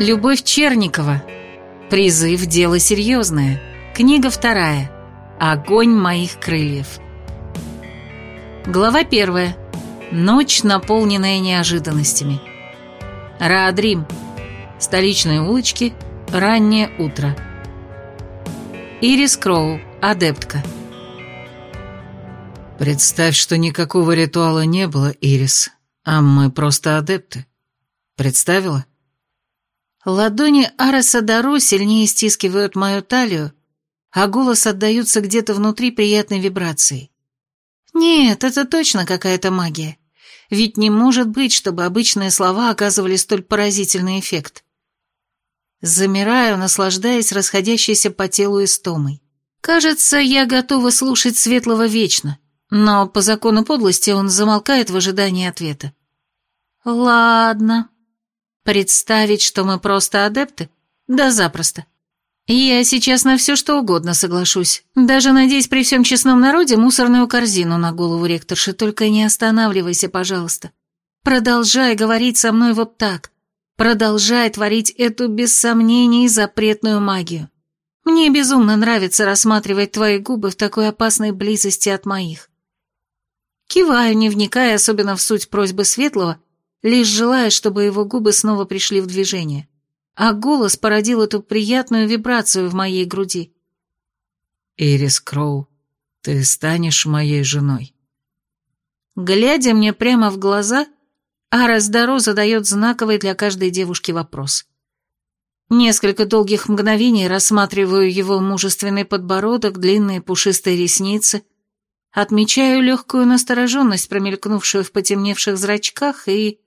Любовь Черникова. Призыв «Дело серьезное». Книга вторая. Огонь моих крыльев. Глава первая. Ночь, наполненная неожиданностями. Раадрим. Столичные улочки. Раннее утро. Ирис Кроу. Адептка. Представь, что никакого ритуала не было, Ирис, а мы просто адепты. Представила? Ладони Ареса Даро сильнее стискивают мою талию, а голос отдается где-то внутри приятной вибрацией. Нет, это точно какая-то магия. Ведь не может быть, чтобы обычные слова оказывали столь поразительный эффект. Замираю, наслаждаясь расходящейся по телу истомой. Кажется, я готова слушать Светлого вечно, но по закону подлости он замолкает в ожидании ответа. Ладно, Представить, что мы просто адепты? Да запросто. Я сейчас на все что угодно соглашусь. Даже надеюсь при всем честном народе мусорную корзину на голову ректорши. Только не останавливайся, пожалуйста. Продолжай говорить со мной вот так. Продолжай творить эту без сомнений запретную магию. Мне безумно нравится рассматривать твои губы в такой опасной близости от моих. Киваю, не вникая особенно в суть просьбы Светлого, лишь желая, чтобы его губы снова пришли в движение. А голос породил эту приятную вибрацию в моей груди. «Ирис Кроу, ты станешь моей женой». Глядя мне прямо в глаза, Арас Даро задает знаковый для каждой девушки вопрос. Несколько долгих мгновений рассматриваю его мужественный подбородок, длинные пушистые ресницы, отмечаю легкую настороженность, промелькнувшую в потемневших зрачках, и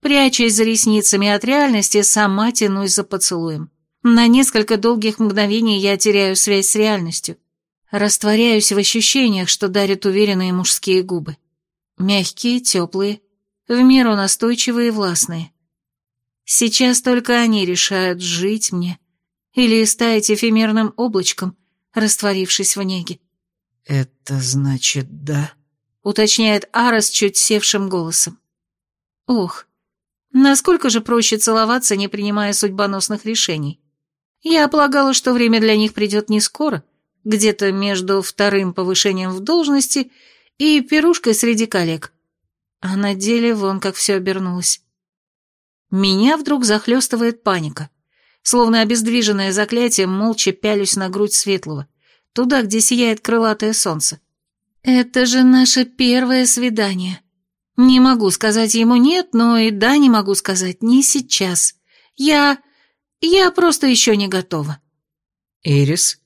Прячась за ресницами от реальности, сама тянусь за поцелуем. На несколько долгих мгновений я теряю связь с реальностью. Растворяюсь в ощущениях, что дарят уверенные мужские губы. Мягкие, теплые, в меру настойчивые и властные. Сейчас только они решают, жить мне или стать эфемерным облачком, растворившись в неге. «Это значит да?» — уточняет Арас чуть севшим голосом. «Ох, Насколько же проще целоваться, не принимая судьбоносных решений? Я полагала, что время для них придет не скоро, где-то между вторым повышением в должности и пирушкой среди коллег. А на деле вон как все обернулось. Меня вдруг захлестывает паника. Словно обездвиженное заклятие, молча пялюсь на грудь светлого, туда, где сияет крылатое солнце. Это же наше первое свидание. Не могу сказать ему «нет», но и «да» не могу сказать «не сейчас». Я... я просто еще не готова. «Ирис?»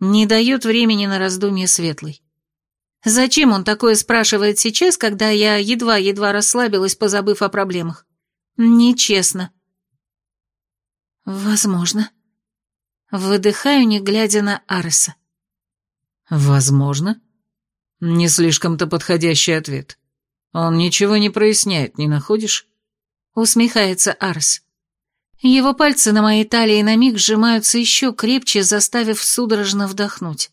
Не дает времени на раздумье Светлый. Зачем он такое спрашивает сейчас, когда я едва-едва расслабилась, позабыв о проблемах? Нечестно. Возможно. Выдыхаю, не глядя на Ареса. Возможно? Не слишком-то подходящий ответ. Он ничего не проясняет, не находишь? Усмехается Арс. Его пальцы на моей талии на миг сжимаются еще крепче, заставив судорожно вдохнуть.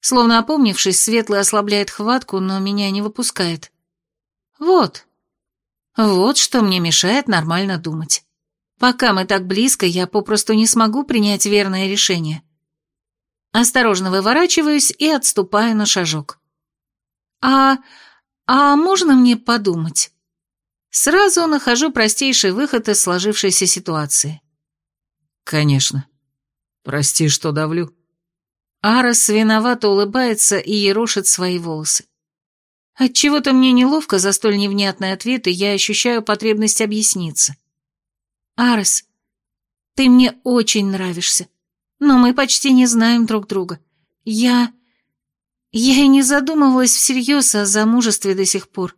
Словно опомнившись, Светлый ослабляет хватку, но меня не выпускает. Вот. Вот что мне мешает нормально думать. Пока мы так близко, я попросту не смогу принять верное решение. Осторожно выворачиваюсь и отступаю на шажок. А «А можно мне подумать?» Сразу нахожу простейший выход из сложившейся ситуации. «Конечно. Прости, что давлю». Арас виновато улыбается и ерошит свои волосы. Отчего-то мне неловко за столь невнятный ответ, и я ощущаю потребность объясниться. «Арес, ты мне очень нравишься, но мы почти не знаем друг друга. Я... Я и не задумывалась всерьез о замужестве до сих пор.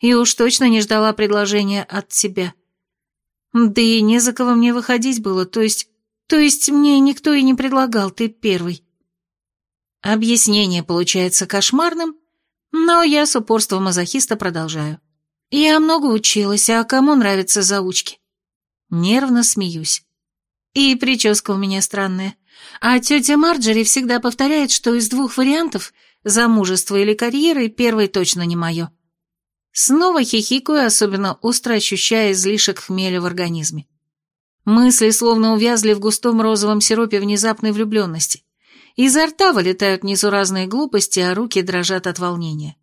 И уж точно не ждала предложения от тебя. Да и не за кого мне выходить было, то есть... То есть мне никто и не предлагал, ты первый. Объяснение получается кошмарным, но я с упорством мазохиста продолжаю. Я много училась, а кому нравятся заучки? Нервно смеюсь. И прическа у меня странная. А тетя Марджери всегда повторяет, что из двух вариантов, замужество или карьера, первый точно не мое. Снова хихикаю, особенно остро ощущая излишек хмеля в организме. Мысли словно увязли в густом розовом сиропе внезапной влюбленности. Изо рта вылетают несуразные глупости, а руки дрожат от волнения.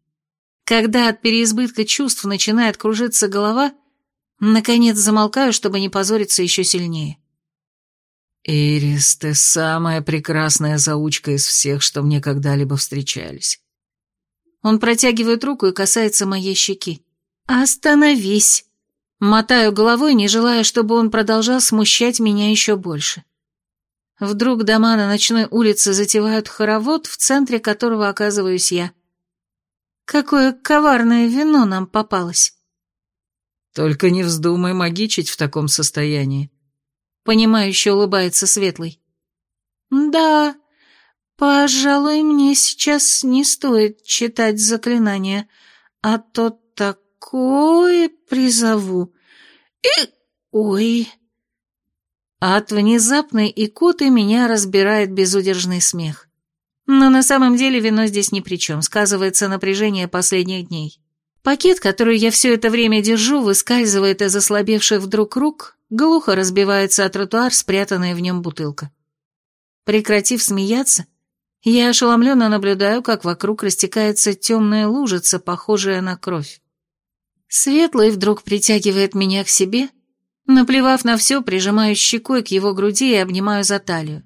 Когда от переизбытка чувств начинает кружиться голова, наконец замолкаю, чтобы не позориться еще сильнее. «Ирис, ты самая прекрасная заучка из всех, что мне когда-либо встречались». Он протягивает руку и касается моей щеки. «Остановись!» Мотаю головой, не желая, чтобы он продолжал смущать меня еще больше. Вдруг дома на ночной улице затевают хоровод, в центре которого оказываюсь я. Какое коварное вино нам попалось. Только не вздумай магичить в таком состоянии. Понимающе улыбается Светлый. Да, пожалуй, мне сейчас не стоит читать заклинания, а то такое призову. И... Ой... От внезапной икоты меня разбирает безудержный смех. Но на самом деле вино здесь ни при чем, сказывается напряжение последних дней. Пакет, который я все это время держу, выскальзывает из ослабевших вдруг рук, глухо разбивается о тротуар, спрятанная в нем бутылка. Прекратив смеяться, я ошеломленно наблюдаю, как вокруг растекается темная лужица, похожая на кровь. Светлый вдруг притягивает меня к себе, наплевав на все, прижимаю щекой к его груди и обнимаю за талию.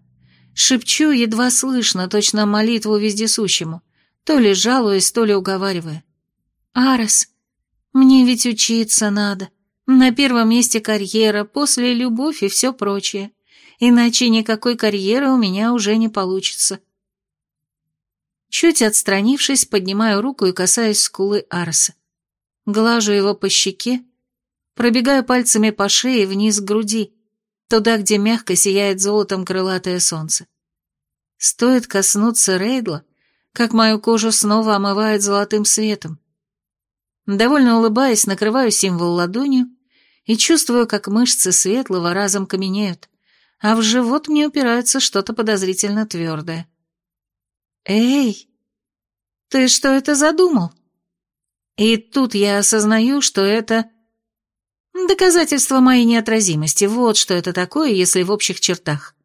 Шепчу едва слышно, точно молитву вездесущему, то ли жалуясь, то ли уговаривая. «Арес, мне ведь учиться надо. На первом месте карьера, после любовь и все прочее. Иначе никакой карьеры у меня уже не получится». Чуть отстранившись, поднимаю руку и касаюсь скулы Арса. Глажу его по щеке, пробегаю пальцами по шее вниз к груди, туда, где мягко сияет золотом крылатое солнце. Стоит коснуться Рейдла, как мою кожу снова омывает золотым светом. Довольно улыбаясь, накрываю символ ладонью и чувствую, как мышцы светлого разом каменеют, а в живот мне упирается что-то подозрительно твердое. «Эй, ты что это задумал?» И тут я осознаю, что это Доказательство моей неотразимости, вот что это такое, если в общих чертах.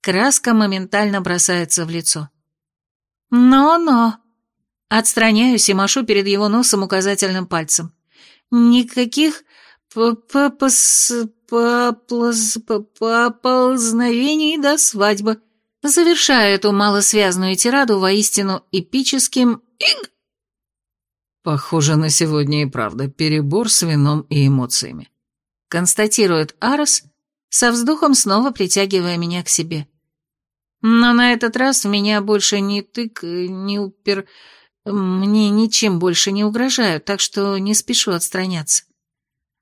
Краска моментально бросается в лицо. Но-но. Отстраняюсь и машу перед его носом указательным пальцем. Никаких поползновений до свадьбы. Завершаю эту малосвязную тираду воистину эпическим «Иг!» Похоже на сегодня и правда перебор с вином и эмоциями. Констатирует Арос, со вздохом снова притягивая меня к себе. Но на этот раз меня больше ни тык, ни упер... Мне ничем больше не угрожают, так что не спешу отстраняться.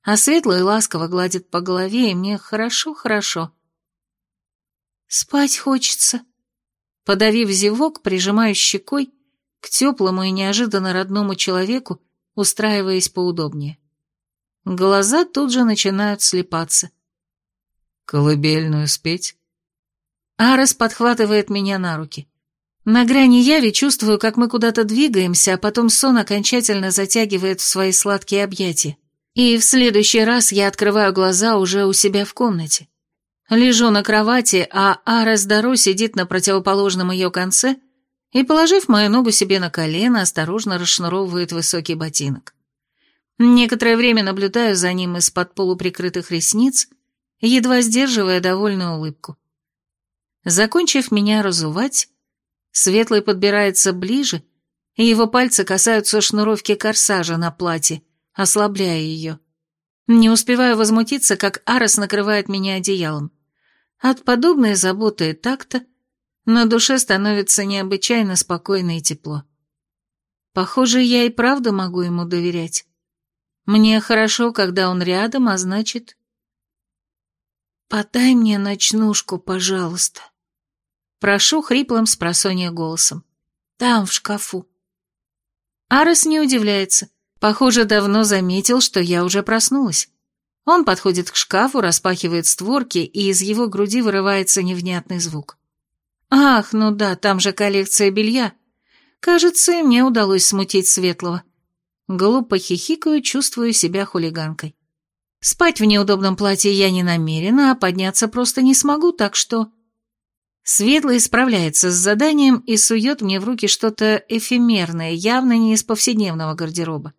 А светлый ласково гладит по голове, и мне хорошо-хорошо. Спать хочется. Подавив зевок, прижимаю щекой к теплому и неожиданно родному человеку, устраиваясь поудобнее. Глаза тут же начинают слепаться. «Колыбельную спеть?» Арес подхватывает меня на руки. На грани яви чувствую, как мы куда-то двигаемся, а потом сон окончательно затягивает в свои сладкие объятия. И в следующий раз я открываю глаза уже у себя в комнате. Лежу на кровати, а Арес Даро сидит на противоположном ее конце и, положив мою ногу себе на колено, осторожно расшнуровывает высокий ботинок. Некоторое время наблюдаю за ним из-под полуприкрытых ресниц, едва сдерживая довольную улыбку. Закончив меня разувать, Светлый подбирается ближе, и его пальцы касаются шнуровки корсажа на платье, ослабляя ее. Не успеваю возмутиться, как Арос накрывает меня одеялом. От подобной заботы и такта на душе становится необычайно спокойно и тепло. Похоже, я и правда могу ему доверять. Мне хорошо, когда он рядом, а значит... «Подай мне ночнушку, пожалуйста». Прошу хриплым с голосом. «Там, в шкафу». Арес не удивляется. Похоже, давно заметил, что я уже проснулась. Он подходит к шкафу, распахивает створки, и из его груди вырывается невнятный звук. Ах, ну да, там же коллекция белья. Кажется, мне удалось смутить Светлого. Глупо хихикаю, чувствую себя хулиганкой. Спать в неудобном платье я не намерена, а подняться просто не смогу, так что... Светлый справляется с заданием и сует мне в руки что-то эфемерное, явно не из повседневного гардероба.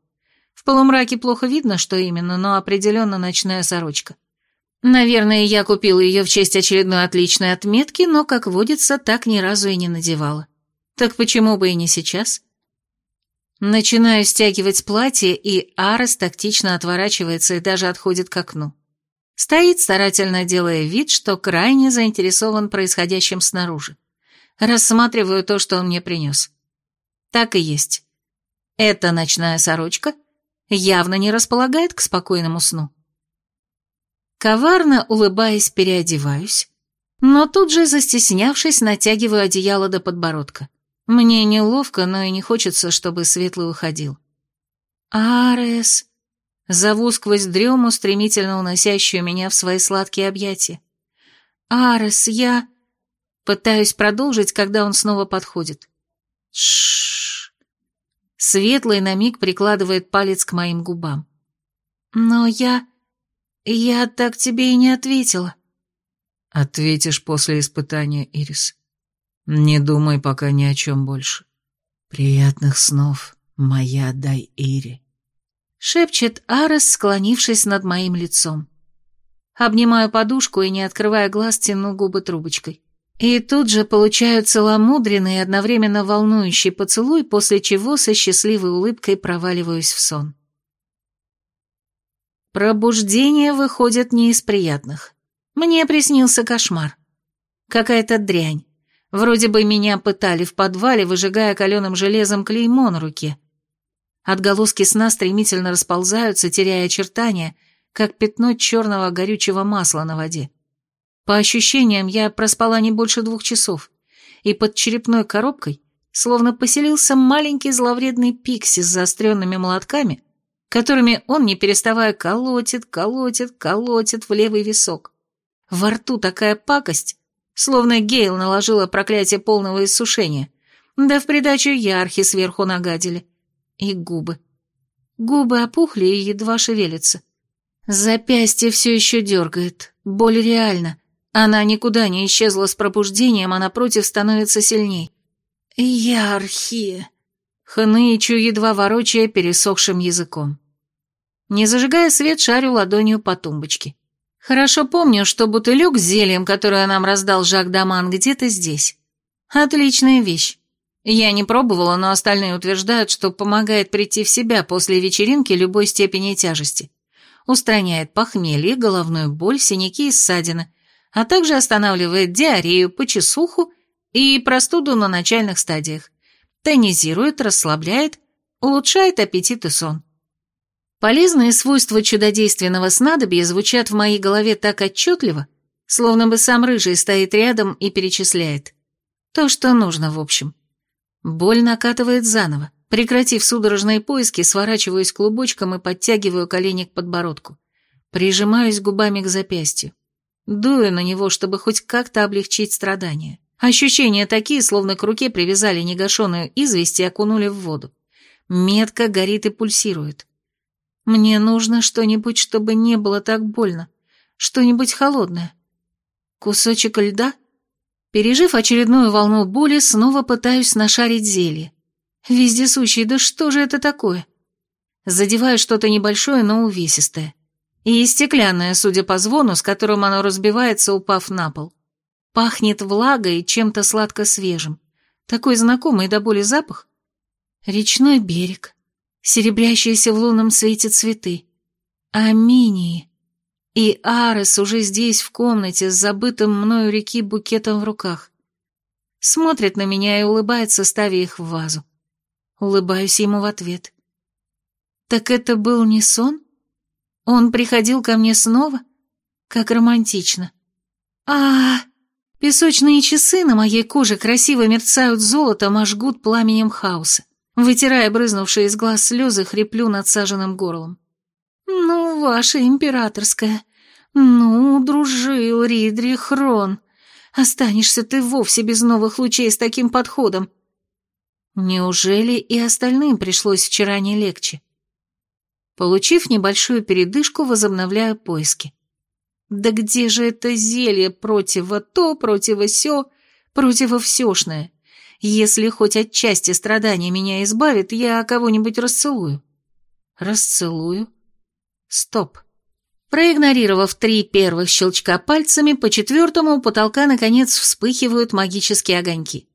Полумраке плохо видно, что именно, но определенно ночная сорочка. Наверное, я купила ее в честь очередной отличной отметки, но, как водится, так ни разу и не надевала. Так почему бы и не сейчас? Начинаю стягивать платье, и Арес тактично отворачивается и даже отходит к окну. Стоит, старательно делая вид, что крайне заинтересован происходящим снаружи. Рассматриваю то, что он мне принес. Так и есть. Эта ночная сорочка явно не располагает к спокойному сну. Коварно улыбаясь, переодеваюсь, но тут же, застеснявшись, натягиваю одеяло до подбородка. Мне неловко, но и не хочется, чтобы Светлый уходил. «Арес!» Зову сквозь дрему, стремительно уносящую меня в свои сладкие объятия. «Арес, я...» Пытаюсь продолжить, когда он снова подходит. Шш. Светлый на миг прикладывает палец к моим губам. «Но я... я так тебе и не ответила». «Ответишь после испытания, Ирис. Не думай пока ни о чем больше. Приятных снов, моя дай Ири» шепчет Арес, склонившись над моим лицом. Обнимаю подушку и, не открывая глаз, тяну губы трубочкой. И тут же получаю целомудренный и одновременно волнующий поцелуй, после чего со счастливой улыбкой проваливаюсь в сон. Пробуждение выходит не из приятных. Мне приснился кошмар. Какая-то дрянь. Вроде бы меня пытали в подвале, выжигая каленым железом клеймо на руке. Отголоски сна стремительно расползаются, теряя очертания, как пятно черного горючего масла на воде. По ощущениям, я проспала не больше двух часов, и под черепной коробкой словно поселился маленький зловредный пикси с заостренными молотками, которыми он, не переставая, колотит, колотит, колотит в левый висок. Во рту такая пакость, словно Гейл наложила проклятие полного иссушения, да в придачу ярхи сверху нагадили. И губы. Губы опухли и едва шевелятся. Запястье все еще дергает. Боль реальна. Она никуда не исчезла с пробуждением, а напротив становится сильней. Ярхи. Хнычу, едва ворочая пересохшим языком. Не зажигая свет, шарю ладонью по тумбочке. Хорошо помню, что бутылек с зельем, которое нам раздал Жак Даман, где-то здесь. Отличная вещь. Я не пробовала, но остальные утверждают, что помогает прийти в себя после вечеринки любой степени тяжести. Устраняет похмелье, головную боль, синяки и ссадины, а также останавливает диарею, почесуху и простуду на начальных стадиях. Тонизирует, расслабляет, улучшает аппетит и сон. Полезные свойства чудодейственного снадобья звучат в моей голове так отчетливо, словно бы сам рыжий стоит рядом и перечисляет. То, что нужно, в общем. Боль накатывает заново. Прекратив судорожные поиски, сворачиваюсь клубочком и подтягиваю колени к подбородку. Прижимаюсь губами к запястью. Дую на него, чтобы хоть как-то облегчить страдания. Ощущения такие, словно к руке привязали негашенную известь и окунули в воду. Метка горит и пульсирует. Мне нужно что-нибудь, чтобы не было так больно. Что-нибудь холодное. Кусочек льда — Пережив очередную волну боли, снова пытаюсь нашарить зелье. Вездесущий, да что же это такое? Задеваю что-то небольшое, но увесистое. И стеклянное, судя по звону, с которым оно разбивается, упав на пол. Пахнет влагой и чем-то сладко-свежим. Такой знакомый до боли запах. Речной берег. Серебрящиеся в лунном свете цветы. Аминии. И Арес уже здесь, в комнате, с забытым мною реки букетом в руках. Смотрит на меня и улыбается, ставя их в вазу. Улыбаюсь ему в ответ. Так это был не сон? Он приходил ко мне снова? Как романтично. а, -а, -а Песочные часы на моей коже красиво мерцают золотом, а жгут пламенем хаоса. Вытирая брызнувшие из глаз слезы, хриплю надсаженным горлом. «Ну, ваше императорское, ну, дружил Ридри Хрон, останешься ты вовсе без новых лучей с таким подходом». Неужели и остальным пришлось вчера не легче? Получив небольшую передышку, возобновляю поиски. Да где же это зелье противо то, противо сё, противо всёшное? Если хоть отчасти страдания меня избавит, я кого-нибудь расцелую. Расцелую. Стоп. Проигнорировав три первых щелчка пальцами, по четвертому у потолка наконец вспыхивают магические огоньки.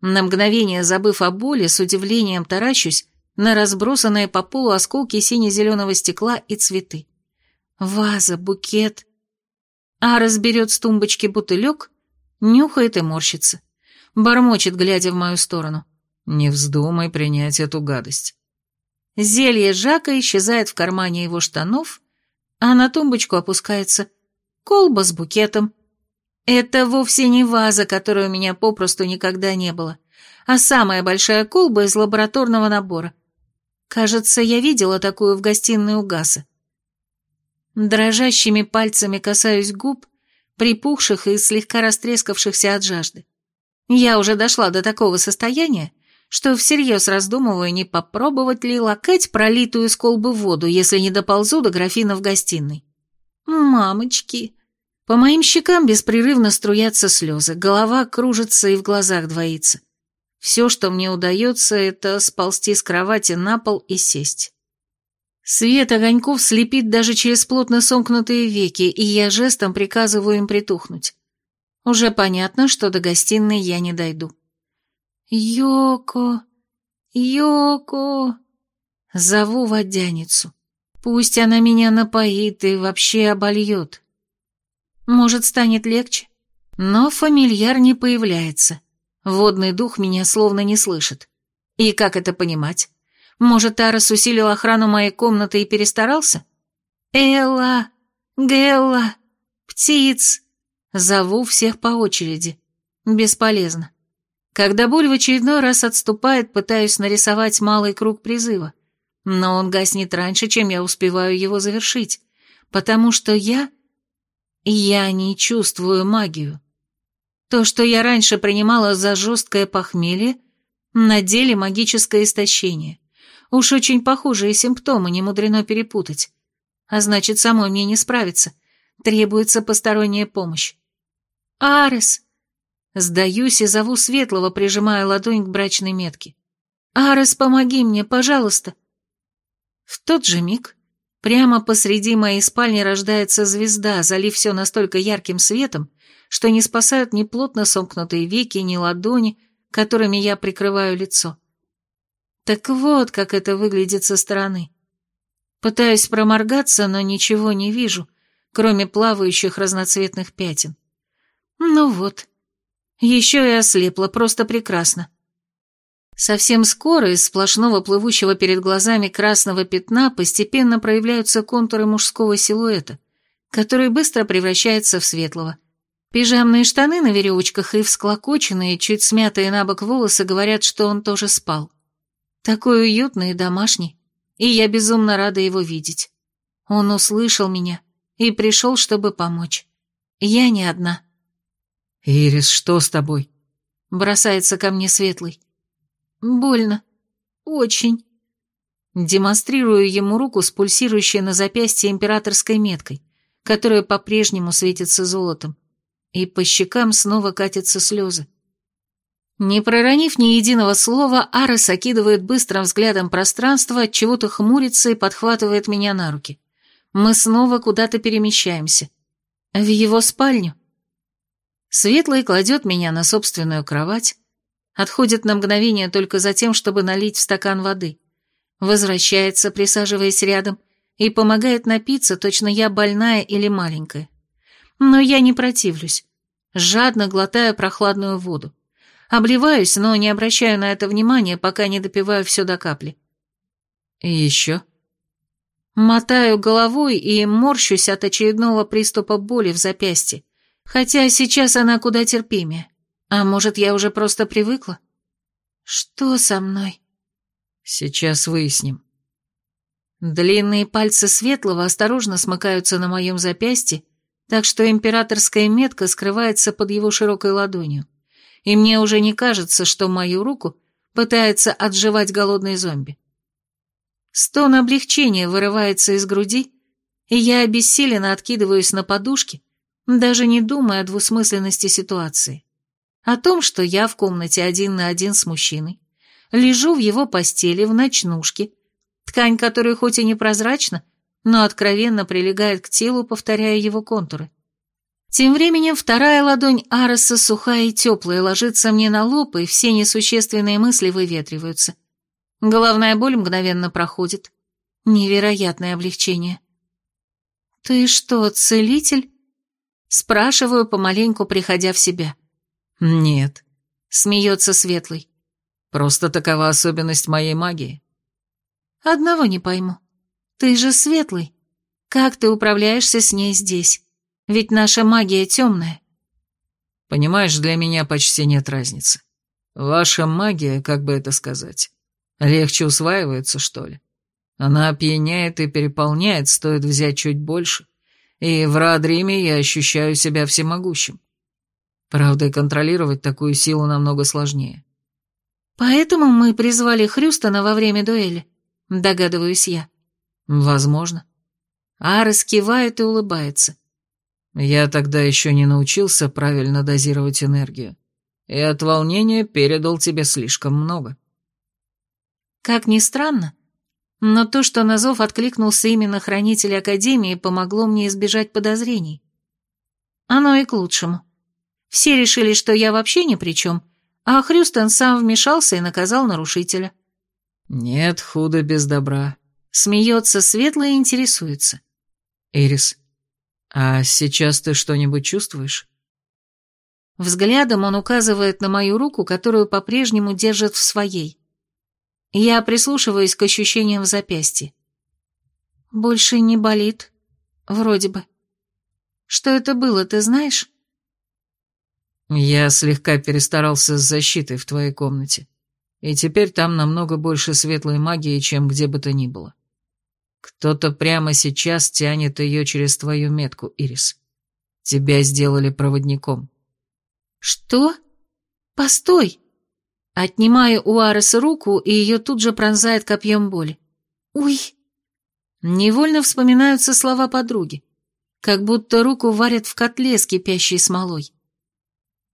На мгновение забыв о боли, с удивлением таращусь на разбросанные по полу осколки сине-зеленого стекла и цветы. Ваза, букет. А разберет с тумбочки бутылек, нюхает и морщится. Бормочет, глядя в мою сторону. «Не вздумай принять эту гадость». Зелье Жака исчезает в кармане его штанов, а на тумбочку опускается колба с букетом. Это вовсе не ваза, которой у меня попросту никогда не было, а самая большая колба из лабораторного набора. Кажется, я видела такую в гостиной у Гаса. Дрожащими пальцами касаюсь губ, припухших и слегка растрескавшихся от жажды. Я уже дошла до такого состояния, что всерьез раздумываю, не попробовать ли лакать пролитую из колбы воду, если не доползу до графина в гостиной. Мамочки! По моим щекам беспрерывно струятся слезы, голова кружится и в глазах двоится. Все, что мне удается, это сползти с кровати на пол и сесть. Свет огоньков слепит даже через плотно сомкнутые веки, и я жестом приказываю им притухнуть. Уже понятно, что до гостиной я не дойду. «Йоко! Йоко!» Зову водяницу. Пусть она меня напоит и вообще обольет. Может, станет легче? Но фамильяр не появляется. Водный дух меня словно не слышит. И как это понимать? Может, Тарас усилил охрану моей комнаты и перестарался? Элла! Гелла! Птиц! Зову всех по очереди. Бесполезно. Когда боль в очередной раз отступает, пытаюсь нарисовать малый круг призыва. Но он гаснет раньше, чем я успеваю его завершить, потому что я... Я не чувствую магию. То, что я раньше принимала за жесткое похмелье, на деле магическое истощение. Уж очень похожие симптомы, не мудрено перепутать. А значит, самой мне не справиться. Требуется посторонняя помощь. «Арес!» Сдаюсь и зову Светлого, прижимая ладонь к брачной метке. «Арес, помоги мне, пожалуйста!» В тот же миг прямо посреди моей спальни рождается звезда, залив все настолько ярким светом, что не спасают ни плотно сомкнутые веки, ни ладони, которыми я прикрываю лицо. Так вот, как это выглядит со стороны. Пытаюсь проморгаться, но ничего не вижу, кроме плавающих разноцветных пятен. Ну вот, еще и ослепла, просто прекрасно. Совсем скоро из сплошного плывущего перед глазами красного пятна постепенно проявляются контуры мужского силуэта, который быстро превращается в светлого. Пижамные штаны на веревочках и всклокоченные, чуть смятые на бок волосы говорят, что он тоже спал. Такой уютный и домашний, и я безумно рада его видеть. Он услышал меня и пришел, чтобы помочь. Я не одна. «Ирис, что с тобой?» Бросается ко мне светлый. «Больно. Очень». Демонстрирую ему руку с пульсирующей на запястье императорской меткой, которая по-прежнему светится золотом, и по щекам снова катятся слезы. Не проронив ни единого слова, Арес окидывает быстрым взглядом пространство, чего-то хмурится и подхватывает меня на руки. Мы снова куда-то перемещаемся. В его спальню. Светлый кладет меня на собственную кровать, отходит на мгновение только за тем, чтобы налить в стакан воды, возвращается, присаживаясь рядом, и помогает напиться, точно я больная или маленькая. Но я не противлюсь, жадно глотая прохладную воду. Обливаюсь, но не обращаю на это внимания, пока не допиваю все до капли. И еще? Мотаю головой и морщусь от очередного приступа боли в запястье, Хотя сейчас она куда терпимее. А может, я уже просто привыкла? Что со мной? Сейчас выясним. Длинные пальцы Светлого осторожно смыкаются на моем запястье, так что императорская метка скрывается под его широкой ладонью. И мне уже не кажется, что мою руку пытается отживать голодный зомби. Стон облегчения вырывается из груди, и я обессиленно откидываюсь на подушке, даже не думая о двусмысленности ситуации. О том, что я в комнате один на один с мужчиной, лежу в его постели в ночнушке, ткань которой хоть и непрозрачна, но откровенно прилегает к телу, повторяя его контуры. Тем временем вторая ладонь Ареса сухая и теплая ложится мне на лоб, и все несущественные мысли выветриваются. Головная боль мгновенно проходит. Невероятное облегчение. «Ты что, целитель?» Спрашиваю, помаленьку приходя в себя. «Нет», — смеется Светлый. «Просто такова особенность моей магии». «Одного не пойму. Ты же Светлый. Как ты управляешься с ней здесь? Ведь наша магия темная». «Понимаешь, для меня почти нет разницы. Ваша магия, как бы это сказать, легче усваивается, что ли? Она опьяняет и переполняет, стоит взять чуть больше, и в Радриме я ощущаю себя всемогущим. Правда, контролировать такую силу намного сложнее. Поэтому мы призвали Хрюстона во время дуэли, догадываюсь я. Возможно. Арес кивает и улыбается. Я тогда еще не научился правильно дозировать энергию, и от волнения передал тебе слишком много. Как ни странно, но то, что на зов откликнулся именно хранитель Академии, помогло мне избежать подозрений. Оно и к лучшему. Все решили, что я вообще ни при чем, а Хрюстон сам вмешался и наказал нарушителя. «Нет худа без добра», — смеется светло и интересуется. «Ирис, а сейчас ты что-нибудь чувствуешь?» Взглядом он указывает на мою руку, которую по-прежнему держит в своей. Я прислушиваюсь к ощущениям в запястье. Больше не болит. Вроде бы. Что это было, ты знаешь? Я слегка перестарался с защитой в твоей комнате. И теперь там намного больше светлой магии, чем где бы то ни было. Кто-то прямо сейчас тянет ее через твою метку, Ирис. Тебя сделали проводником. Что? Постой! Отнимаю у Ареса руку, и ее тут же пронзает копьем боли. «Уй!» Невольно вспоминаются слова подруги, как будто руку варят в котле с кипящей смолой.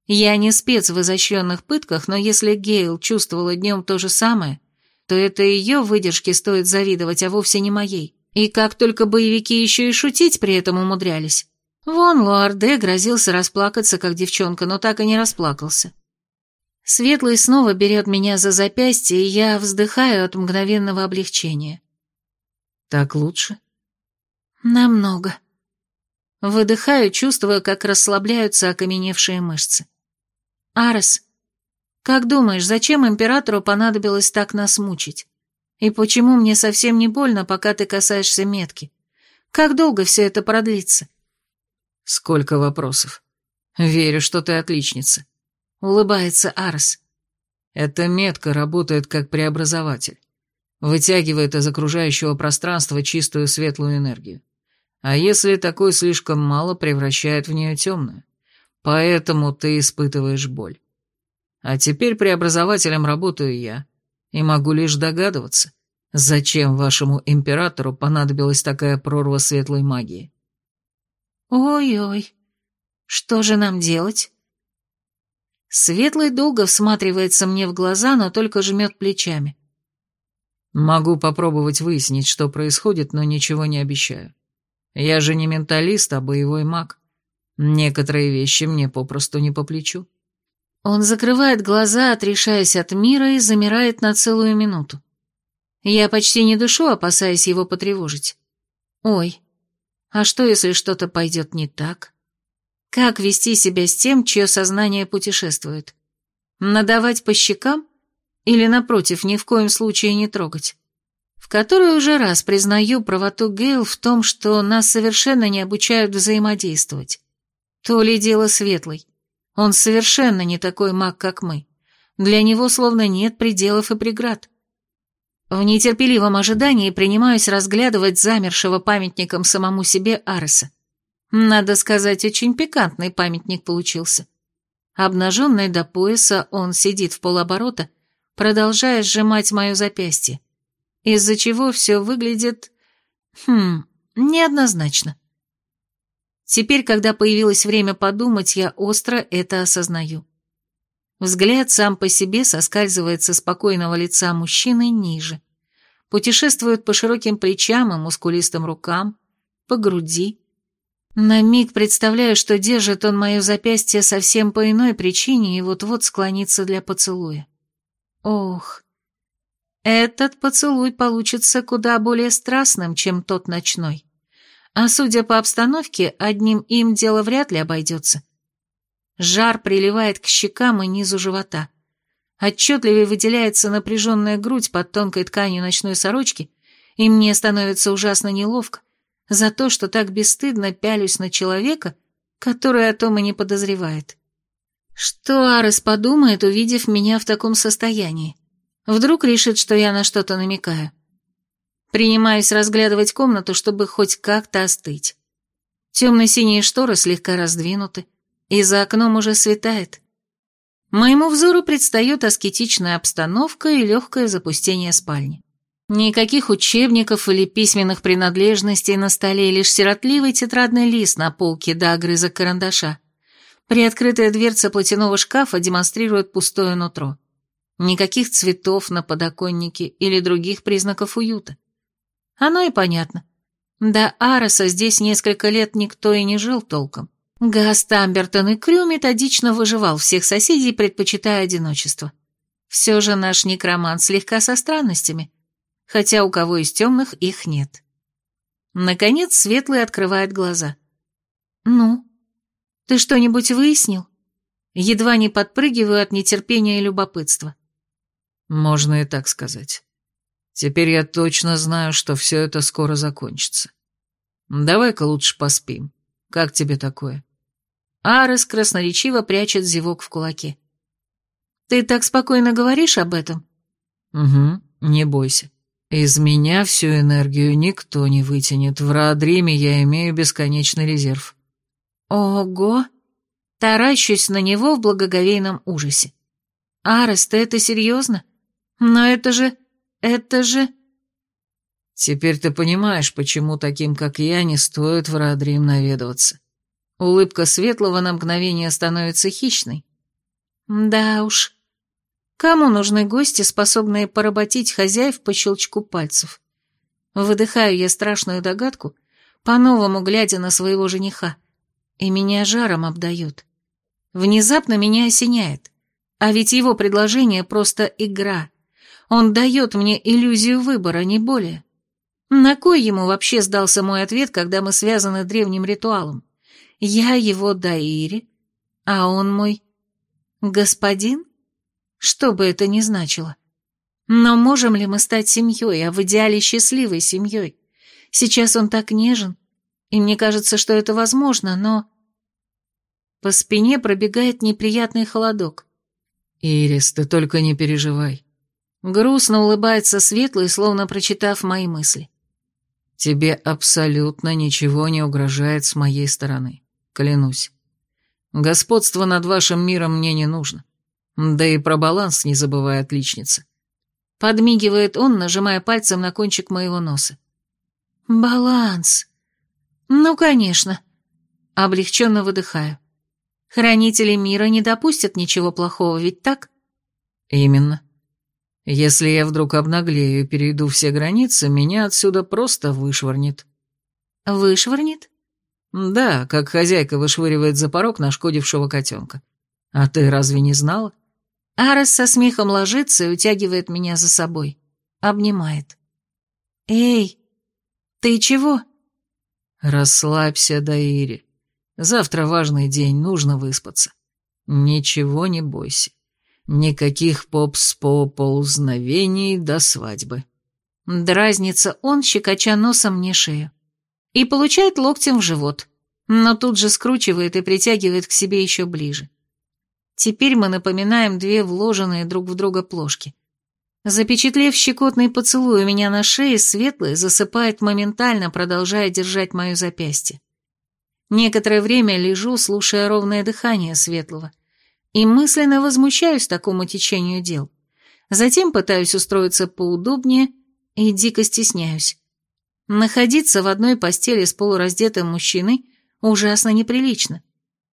Я не спец в изощренных пытках, но если Гейл чувствовала днем то же самое, то это ее выдержке стоит завидовать, а вовсе не моей. И как только боевики еще и шутить при этом умудрялись. Вон Луарде грозился расплакаться, как девчонка, но так и не расплакался. Светлый снова берет меня за запястье, и я вздыхаю от мгновенного облегчения. Так лучше? Намного. Выдыхаю, чувствуя, как расслабляются окаменевшие мышцы. Арес, как думаешь, зачем императору понадобилось так нас мучить? И почему мне совсем не больно, пока ты касаешься метки? Как долго все это продлится? Сколько вопросов. Верю, что ты отличница. — улыбается Арс. «Эта метка работает как преобразователь. Вытягивает из окружающего пространства чистую светлую энергию. А если такой слишком мало, превращает в нее темную. Поэтому ты испытываешь боль. А теперь преобразователем работаю я, и могу лишь догадываться, зачем вашему императору понадобилась такая прорва светлой магии». «Ой-ой, что же нам делать?» Светлый долго всматривается мне в глаза, но только жмет плечами. Могу попробовать выяснить, что происходит, но ничего не обещаю. Я же не менталист, а боевой маг. Некоторые вещи мне попросту не по плечу. Он закрывает глаза, отрешаясь от мира, и замирает на целую минуту. Я почти не дышу, опасаясь его потревожить. Ой, а что, если что-то пойдет не так? Как вести себя с тем, чье сознание путешествует? Надавать по щекам? Или, напротив, ни в коем случае не трогать? В который уже раз признаю правоту Гейл в том, что нас совершенно не обучают взаимодействовать. То ли дело светлый. Он совершенно не такой маг, как мы. Для него словно нет пределов и преград. В нетерпеливом ожидании принимаюсь разглядывать замершего памятником самому себе Ареса. Надо сказать, очень пикантный памятник получился. Обнаженный до пояса, он сидит в полоборота, продолжая сжимать мое запястье. из-за чего все выглядит... Хм, неоднозначно. Теперь, когда появилось время подумать, я остро это осознаю. Взгляд сам по себе соскальзывает со спокойного лица мужчины ниже, путешествует по широким плечам и мускулистым рукам, по груди. На миг представляю, что держит он мое запястье совсем по иной причине и вот-вот склонится для поцелуя. Ох, этот поцелуй получится куда более страстным, чем тот ночной. А судя по обстановке, одним им дело вряд ли обойдется. Жар приливает к щекам и низу живота. Отчетливее выделяется напряженная грудь под тонкой тканью ночной сорочки, и мне становится ужасно неловко за то, что так бесстыдно пялюсь на человека, который о том и не подозревает. Что Арес подумает, увидев меня в таком состоянии? Вдруг решит, что я на что-то намекаю. Принимаюсь разглядывать комнату, чтобы хоть как-то остыть. Темно-синие шторы слегка раздвинуты, и за окном уже светает. Моему взору предстает аскетичная обстановка и легкое запустение спальни. Никаких учебников или письменных принадлежностей на столе, лишь сиротливый тетрадный лист на полке до огрызок карандаша. Приоткрытая дверца платяного шкафа демонстрирует пустое нутро. Никаких цветов на подоконнике или других признаков уюта. Оно и понятно. До Ареса здесь несколько лет никто и не жил толком. Гаст Амбертон и Крю методично выживал всех соседей, предпочитая одиночество. Все же наш некромант слегка со странностями, хотя у кого из темных их нет. Наконец Светлый открывает глаза. «Ну, ты что-нибудь выяснил?» Едва не подпрыгиваю от нетерпения и любопытства. «Можно и так сказать. Теперь я точно знаю, что все это скоро закончится. Давай-ка лучше поспим. Как тебе такое?» Арес красноречиво прячет зевок в кулаке. «Ты так спокойно говоришь об этом?» «Угу, не бойся. Из меня всю энергию никто не вытянет. В Раадриме я имею бесконечный резерв». «Ого!» Таращусь на него в благоговейном ужасе. «Арес, ты это серьезно? Но это же... Это же...» «Теперь ты понимаешь, почему таким, как я, не стоит в Радрим наведываться». Улыбка Светлого на мгновение становится хищной. «Да уж. Кому нужны гости, способные поработить хозяев по щелчку пальцев?» Выдыхаю я страшную догадку, по-новому глядя на своего жениха, и меня жаром обдает. Внезапно меня осеняет, а ведь его предложение просто игра — он дает мне иллюзию выбора, не более. На кой ему вообще сдался мой ответ, когда мы связаны древним ритуалом? Я его Даири, а он мой господин? Что бы это ни значило. Но можем ли мы стать семьей, а в идеале счастливой семьей? Сейчас он так нежен, и мне кажется, что это возможно, но... По спине пробегает неприятный холодок. «Ирис, ты только не переживай. Грустно улыбается Светлый, словно прочитав мои мысли. «Тебе абсолютно ничего не угрожает с моей стороны, клянусь. Господство над вашим миром мне не нужно. Да и про баланс не забывай, отличница». Подмигивает он, нажимая пальцем на кончик моего носа. «Баланс. Ну, конечно». Облегченно выдыхаю. Хранители мира не допустят ничего плохого, ведь так? Именно. Если я вдруг обнаглею и перейду все границы, меня отсюда просто вышвырнет». «Вышвырнет?» «Да, как хозяйка вышвыривает за порог нашкодившего котенка. А ты разве не знала?» Арес со смехом ложится и утягивает меня за собой. Обнимает. «Эй, ты чего?» «Расслабься, Даири. Завтра важный день, нужно выспаться. Ничего не бойся. Никаких поп-спо-ползновений до свадьбы. Дразнится он, щекоча носом мне шею. И получает локтем в живот, но тут же скручивает и притягивает к себе еще ближе. Теперь мы напоминаем две вложенные друг в друга плошки. Запечатлев щекотный поцелуй у меня на шее, светлый засыпает моментально, продолжая держать мое запястье. Некоторое время лежу, слушая ровное дыхание светлого, и мысленно возмущаюсь такому течению дел. Затем пытаюсь устроиться поудобнее и дико стесняюсь. Находиться в одной постели с полураздетым мужчиной ужасно неприлично,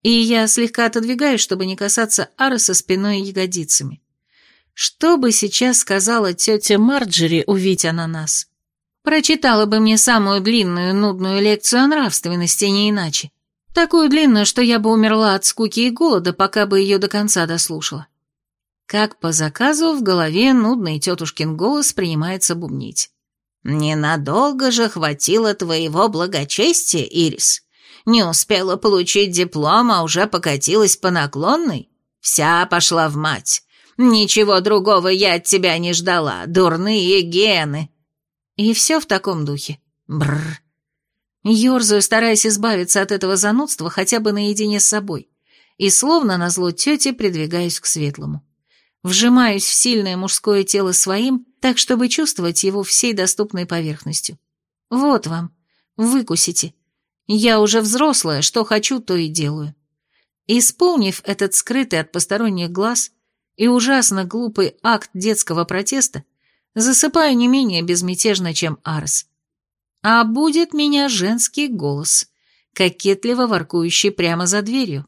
и я слегка отодвигаюсь, чтобы не касаться Ареса спиной и ягодицами. Что бы сейчас сказала тетя Марджери, увидя на нас? Прочитала бы мне самую длинную нудную лекцию о нравственности, не иначе. Такую длинную, что я бы умерла от скуки и голода, пока бы ее до конца дослушала. Как по заказу в голове нудный тетушкин голос принимается бубнить. «Ненадолго же хватило твоего благочестия, Ирис. Не успела получить диплом, а уже покатилась по наклонной. Вся пошла в мать. Ничего другого я от тебя не ждала. Дурные гены». И все в таком духе. Бррр. Ёрзаю, стараясь избавиться от этого занудства хотя бы наедине с собой. И словно назло тете придвигаюсь к светлому вжимаюсь в сильное мужское тело своим, так, чтобы чувствовать его всей доступной поверхностью. Вот вам, выкусите. Я уже взрослая, что хочу, то и делаю. Исполнив этот скрытый от посторонних глаз и ужасно глупый акт детского протеста, засыпаю не менее безмятежно, чем Арс. А будет меня женский голос, кокетливо воркующий прямо за дверью.